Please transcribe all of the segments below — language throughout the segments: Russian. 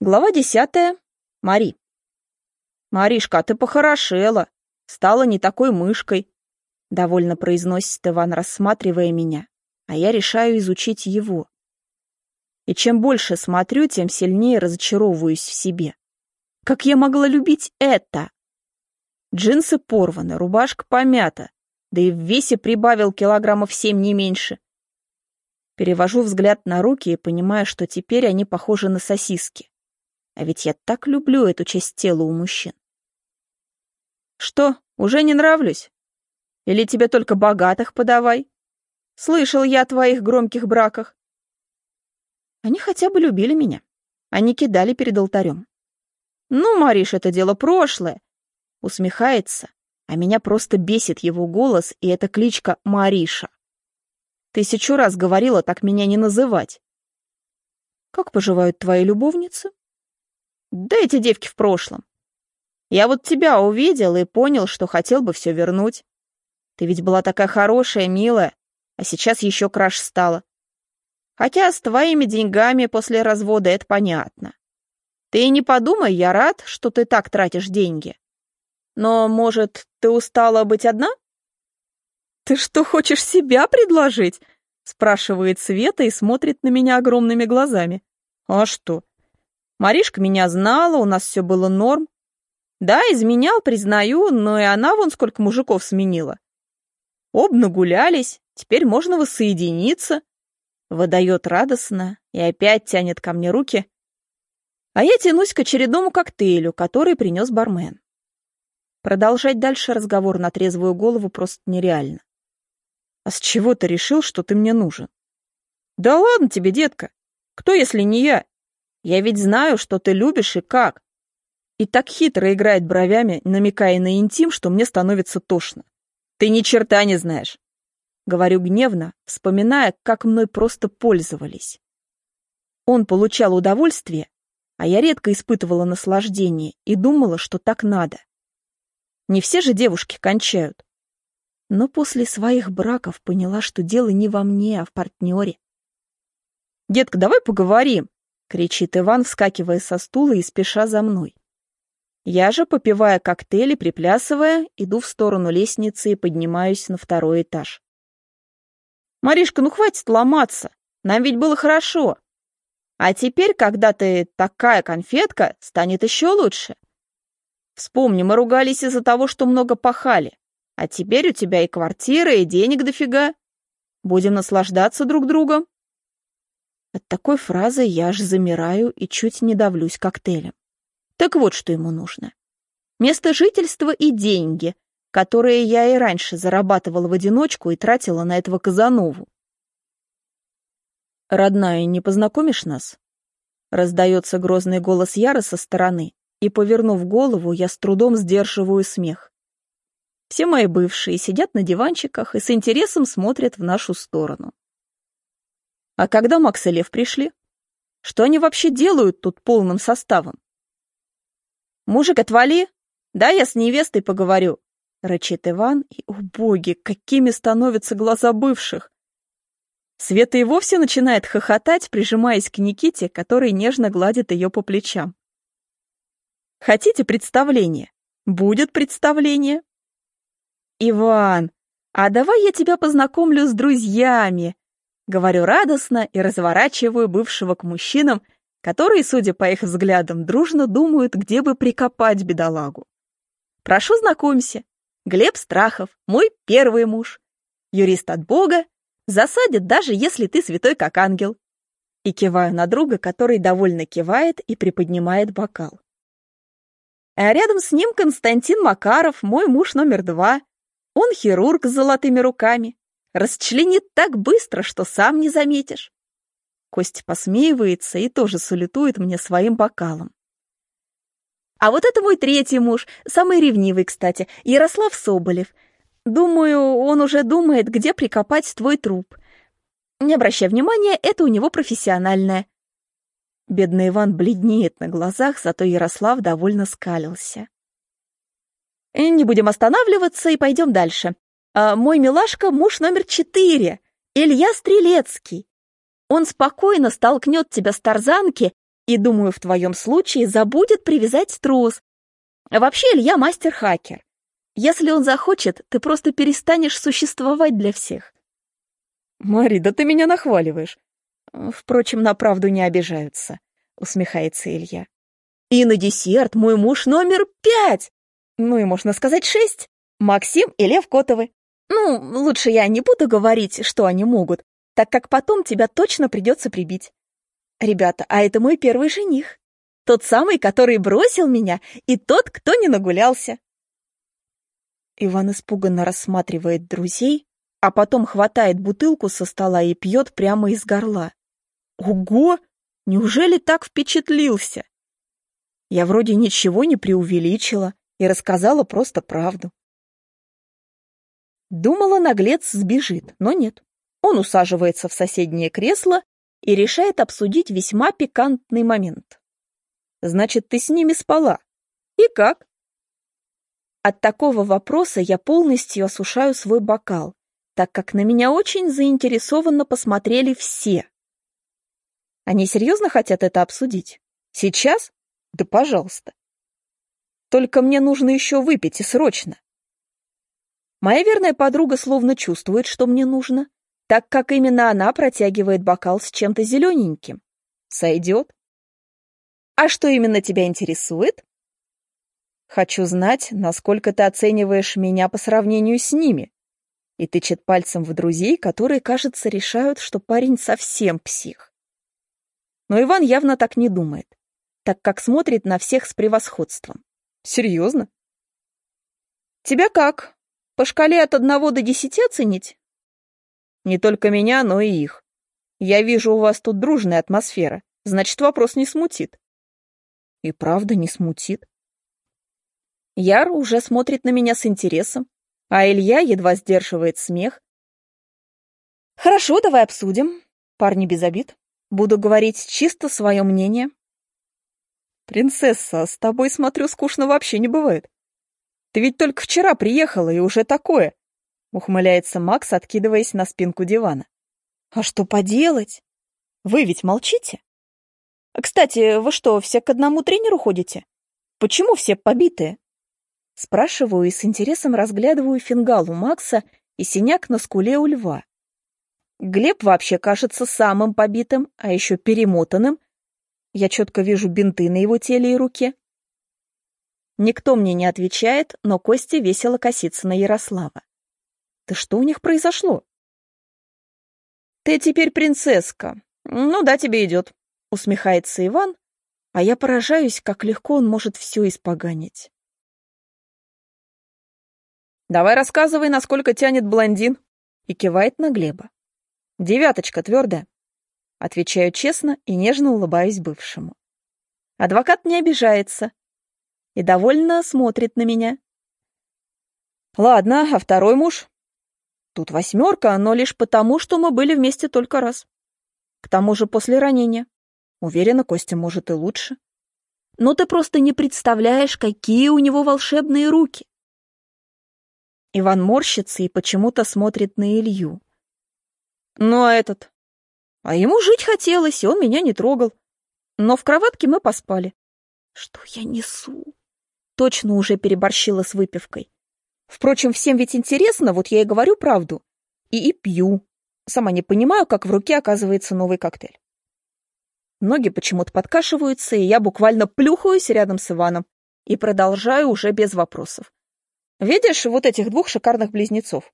Глава десятая. Мари. «Маришка, а ты похорошела. Стала не такой мышкой», — довольно произносит Иван, рассматривая меня, а я решаю изучить его. И чем больше смотрю, тем сильнее разочаровываюсь в себе. Как я могла любить это? Джинсы порваны, рубашка помята, да и в весе прибавил килограммов семь не меньше. Перевожу взгляд на руки и понимаю, что теперь они похожи на сосиски. А ведь я так люблю эту часть тела у мужчин. Что, уже не нравлюсь? Или тебе только богатых подавай? Слышал я о твоих громких браках. Они хотя бы любили меня. Они кидали перед алтарем. Ну, Мариш, это дело прошлое. Усмехается, а меня просто бесит его голос и эта кличка Мариша. Тысячу раз говорила так меня не называть. Как поживают твои любовницы? Да эти девки в прошлом. Я вот тебя увидел и понял, что хотел бы все вернуть. Ты ведь была такая хорошая, милая, а сейчас еще краш стала. Хотя с твоими деньгами после развода это понятно. Ты и не подумай, я рад, что ты так тратишь деньги. Но, может, ты устала быть одна? Ты что, хочешь себя предложить? Спрашивает Света и смотрит на меня огромными глазами. А что? Маришка меня знала, у нас все было норм. Да, изменял, признаю, но и она вон сколько мужиков сменила. Об нагулялись, теперь можно воссоединиться. Выдает радостно и опять тянет ко мне руки. А я тянусь к очередному коктейлю, который принес бармен. Продолжать дальше разговор на трезвую голову просто нереально. А с чего ты решил, что ты мне нужен? Да ладно тебе, детка. Кто, если не я? Я ведь знаю, что ты любишь и как. И так хитро играет бровями, намекая на интим, что мне становится тошно. Ты ни черта не знаешь. Говорю гневно, вспоминая, как мной просто пользовались. Он получал удовольствие, а я редко испытывала наслаждение и думала, что так надо. Не все же девушки кончают. Но после своих браков поняла, что дело не во мне, а в партнере. «Детка, давай поговорим», — кричит Иван, вскакивая со стула и спеша за мной. Я же, попивая коктейли, приплясывая, иду в сторону лестницы и поднимаюсь на второй этаж. «Маришка, ну хватит ломаться, нам ведь было хорошо. А теперь, когда ты такая конфетка, станет еще лучше. Вспомни, мы ругались из-за того, что много пахали. А теперь у тебя и квартира, и денег дофига. Будем наслаждаться друг другом. От такой фразы я аж замираю и чуть не давлюсь коктейлем. Так вот, что ему нужно. Место жительства и деньги, которые я и раньше зарабатывала в одиночку и тратила на этого Казанову. «Родная, не познакомишь нас?» Раздается грозный голос Яра со стороны, и, повернув голову, я с трудом сдерживаю смех. Все мои бывшие сидят на диванчиках и с интересом смотрят в нашу сторону. А когда Макс и Лев пришли? Что они вообще делают тут полным составом? «Мужик, отвали! Да, я с невестой поговорю!» — рычит Иван, и, о боги, какими становятся глаза бывших! Света и вовсе начинает хохотать, прижимаясь к Никите, который нежно гладит ее по плечам. «Хотите представление? Будет представление!» «Иван, а давай я тебя познакомлю с друзьями!» Говорю радостно и разворачиваю бывшего к мужчинам, которые, судя по их взглядам, дружно думают, где бы прикопать бедолагу. Прошу знакомься. Глеб Страхов, мой первый муж. Юрист от Бога, засадит даже если ты святой как ангел. И киваю на друга, который довольно кивает и приподнимает бокал. А рядом с ним Константин Макаров, мой муж номер два. Он хирург с золотыми руками, расчленит так быстро, что сам не заметишь. Кость посмеивается и тоже салютует мне своим бокалом. А вот это мой третий муж, самый ревнивый, кстати, Ярослав Соболев. Думаю, он уже думает, где прикопать твой труп. Не обращай внимания, это у него профессиональное. Бедный Иван бледнеет на глазах, зато Ярослав довольно скалился. Не будем останавливаться и пойдем дальше. А мой милашка — муж номер четыре, Илья Стрелецкий. Он спокойно столкнет тебя с тарзанки И думаю, в твоем случае забудет привязать трос. Вообще Илья мастер-хакер. Если он захочет, ты просто перестанешь существовать для всех. Мари, да ты меня нахваливаешь. Впрочем, на правду не обижаются, усмехается Илья. И на десерт мой муж номер пять. Ну и можно сказать шесть. Максим и Лев Котовы. Ну, лучше я не буду говорить, что они могут, так как потом тебя точно придется прибить. Ребята, а это мой первый жених. Тот самый, который бросил меня, и тот, кто не нагулялся. Иван испуганно рассматривает друзей, а потом хватает бутылку со стола и пьет прямо из горла. Ого! Неужели так впечатлился? Я вроде ничего не преувеличила и рассказала просто правду. Думала, наглец сбежит, но нет. Он усаживается в соседнее кресло и решает обсудить весьма пикантный момент. «Значит, ты с ними спала? И как?» От такого вопроса я полностью осушаю свой бокал, так как на меня очень заинтересованно посмотрели все. Они серьезно хотят это обсудить? Сейчас? Да пожалуйста. Только мне нужно еще выпить и срочно. Моя верная подруга словно чувствует, что мне нужно, так как именно она протягивает бокал с чем-то зелененьким. Сойдет. А что именно тебя интересует? Хочу знать, насколько ты оцениваешь меня по сравнению с ними. И тычет пальцем в друзей, которые, кажется, решают, что парень совсем псих. Но Иван явно так не думает, так как смотрит на всех с превосходством. Серьезно? Тебя как? По шкале от одного до десяти оценить? Не только меня, но и их. Я вижу, у вас тут дружная атмосфера, значит, вопрос не смутит. И правда не смутит. Яр уже смотрит на меня с интересом, а Илья едва сдерживает смех. Хорошо, давай обсудим. Парни без обид. Буду говорить чисто свое мнение. Принцесса, с тобой, смотрю, скучно вообще не бывает. Ты ведь только вчера приехала, и уже такое. Ухмыляется Макс, откидываясь на спинку дивана. А что поделать? Вы ведь молчите? Кстати, вы что, все к одному тренеру ходите? Почему все побитые? Спрашиваю и с интересом разглядываю фингал у Макса и синяк на скуле у льва. Глеб вообще кажется самым побитым, а еще перемотанным. Я четко вижу бинты на его теле и руке. Никто мне не отвечает, но Костя весело косится на Ярослава. Да что у них произошло? Ты теперь принцесска. Ну да, тебе идет. Усмехается Иван, а я поражаюсь, как легко он может все испоганить. Давай рассказывай, насколько тянет блондин. И кивает на Глеба. Девяточка твердая. Отвечаю честно и нежно улыбаюсь бывшему. Адвокат не обижается и довольно смотрит на меня. Ладно, а второй муж? Тут восьмерка, но лишь потому, что мы были вместе только раз. К тому же после ранения. Уверена, Костя может и лучше. Но ты просто не представляешь, какие у него волшебные руки. Иван морщится и почему-то смотрит на Илью. Ну а этот? А ему жить хотелось, и он меня не трогал. Но в кроватке мы поспали. Что я несу? Точно уже переборщила с выпивкой. Впрочем, всем ведь интересно, вот я и говорю правду. И, и пью. Сама не понимаю, как в руке оказывается новый коктейль. Ноги почему-то подкашиваются, и я буквально плюхаюсь рядом с Иваном и продолжаю уже без вопросов. Видишь вот этих двух шикарных близнецов?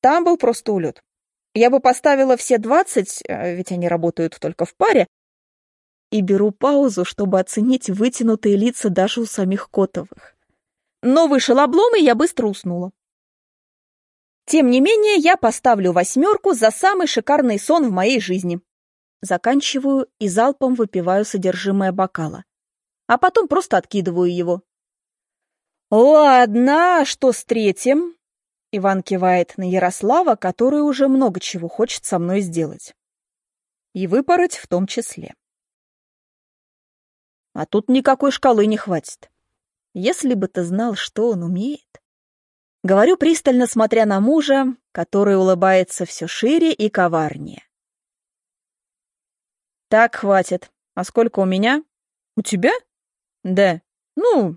Там был просто улет. Я бы поставила все двадцать, э, ведь они работают только в паре, и беру паузу, чтобы оценить вытянутые лица даже у самих Котовых. Но вышел облом, и я быстро уснула. Тем не менее, я поставлю восьмерку за самый шикарный сон в моей жизни. Заканчиваю и залпом выпиваю содержимое бокала. А потом просто откидываю его. Ладно, что с третьим? Иван кивает на Ярослава, который уже много чего хочет со мной сделать. И выпороть в том числе. А тут никакой шкалы не хватит. Если бы ты знал, что он умеет. Говорю пристально, смотря на мужа, который улыбается все шире и коварнее. Так, хватит. А сколько у меня? У тебя? Да. Ну,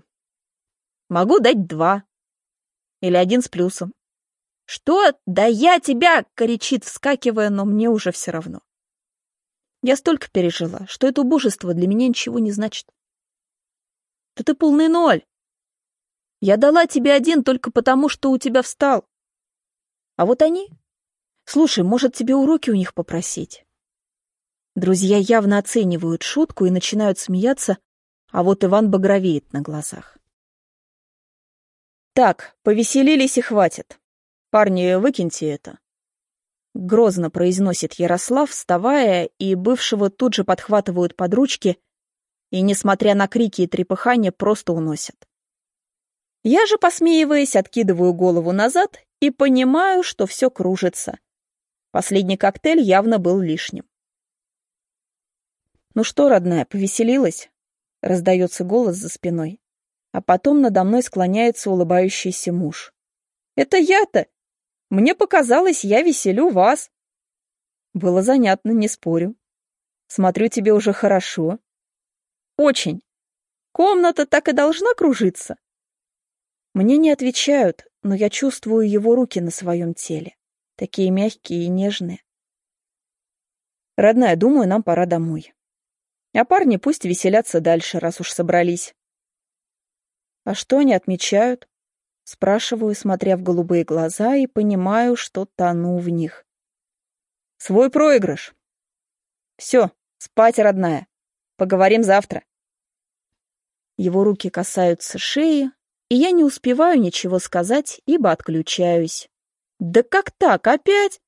могу дать два. Или один с плюсом. Что? Да я тебя, коричит, вскакивая, но мне уже все равно. Я столько пережила, что это убожество для меня ничего не значит. Да ты полный ноль. Я дала тебе один только потому, что у тебя встал. А вот они... Слушай, может, тебе уроки у них попросить? Друзья явно оценивают шутку и начинают смеяться, а вот Иван багровеет на глазах. Так, повеселились и хватит. Парни, выкиньте это. Грозно произносит Ярослав, вставая, и бывшего тут же подхватывают под ручки и, несмотря на крики и трепыхания, просто уносят. Я же, посмеиваясь, откидываю голову назад и понимаю, что все кружится. Последний коктейль явно был лишним. «Ну что, родная, повеселилась?» — раздается голос за спиной. А потом надо мной склоняется улыбающийся муж. «Это я-то! Мне показалось, я веселю вас!» Было занятно, не спорю. Смотрю, тебе уже хорошо. Очень. Комната так и должна кружиться. Мне не отвечают, но я чувствую его руки на своем теле. Такие мягкие и нежные. Родная, думаю, нам пора домой. А парни пусть веселятся дальше, раз уж собрались. А что они отмечают? Спрашиваю, смотря в голубые глаза, и понимаю, что тону в них. Свой проигрыш. Все, спать, родная. Поговорим завтра. Его руки касаются шеи, и я не успеваю ничего сказать, ибо отключаюсь. Да как так, опять?